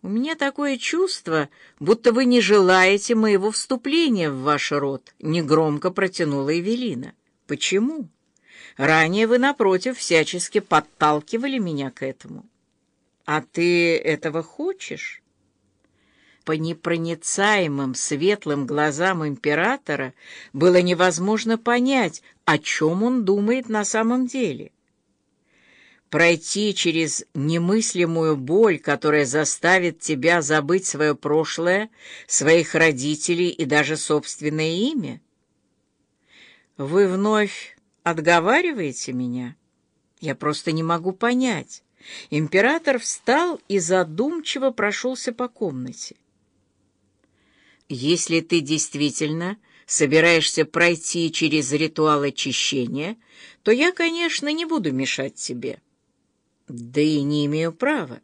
«У меня такое чувство, будто вы не желаете моего вступления в ваш род», — негромко протянула Эвелина. «Почему? Ранее вы, напротив, всячески подталкивали меня к этому. А ты этого хочешь?» По непроницаемым светлым глазам императора было невозможно понять, о чем он думает на самом деле пройти через немыслимую боль, которая заставит тебя забыть свое прошлое, своих родителей и даже собственное имя? Вы вновь отговариваете меня? Я просто не могу понять. Император встал и задумчиво прошелся по комнате. Если ты действительно собираешься пройти через ритуал очищения, то я, конечно, не буду мешать тебе. Да и не имею права.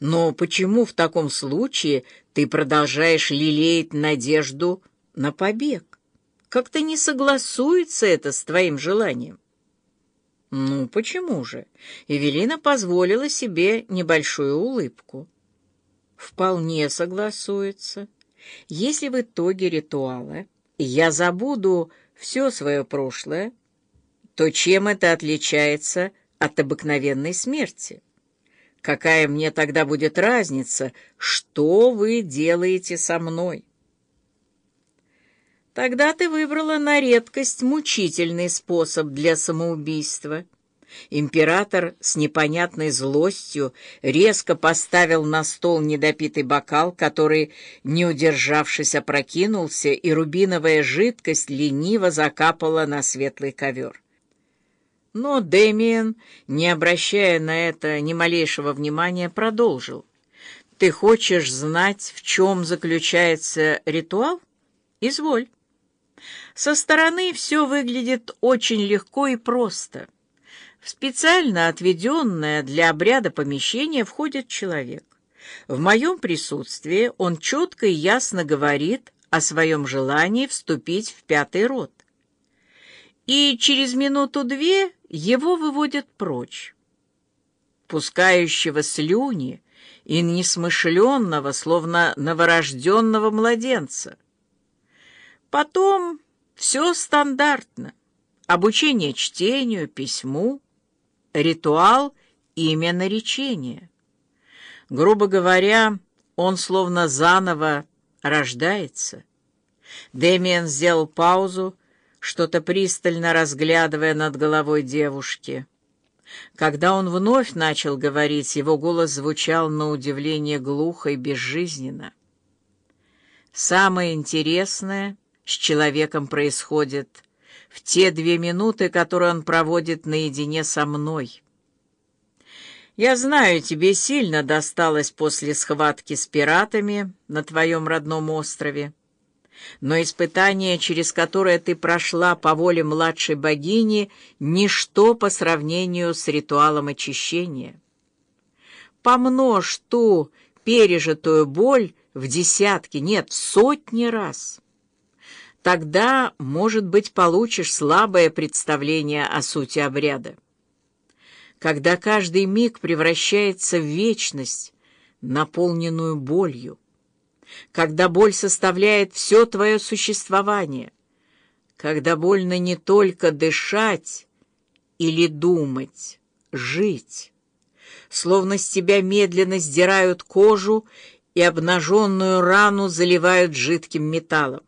Но почему в таком случае ты продолжаешь лелеять надежду на побег? Как-то не согласуется это с твоим желанием. Ну, почему же? Эвелина позволила себе небольшую улыбку. Вполне согласуется. Если в итоге ритуала я забуду все свое прошлое, то чем это отличается от обыкновенной смерти. Какая мне тогда будет разница, что вы делаете со мной? Тогда ты выбрала на редкость мучительный способ для самоубийства. Император с непонятной злостью резко поставил на стол недопитый бокал, который, не удержавшись, опрокинулся, и рубиновая жидкость лениво закапала на светлый ковер. Но Дэмиен, не обращая на это ни малейшего внимания, продолжил. «Ты хочешь знать, в чем заключается ритуал? Изволь. Со стороны все выглядит очень легко и просто. В специально отведенное для обряда помещение входит человек. В моем присутствии он четко и ясно говорит о своем желании вступить в пятый род и через минуту-две его выводят прочь. Пускающего слюни и несмышленного, словно новорожденного младенца. Потом все стандартно. Обучение чтению, письму, ритуал, имя наречения. Грубо говоря, он словно заново рождается. Дэмиен сделал паузу, что-то пристально разглядывая над головой девушки. Когда он вновь начал говорить, его голос звучал на удивление глухо и безжизненно. «Самое интересное с человеком происходит в те две минуты, которые он проводит наедине со мной. Я знаю, тебе сильно досталось после схватки с пиратами на твоем родном острове но испытание, через которое ты прошла по воле младшей богини, ничто по сравнению с ритуалом очищения. Помножь ту пережитую боль в десятки, нет, в сотни раз. Тогда, может быть, получишь слабое представление о сути обряда. Когда каждый миг превращается в вечность, наполненную болью когда боль составляет все твое существование, когда больно не только дышать или думать, жить, словно с тебя медленно сдирают кожу и обнаженную рану заливают жидким металлом.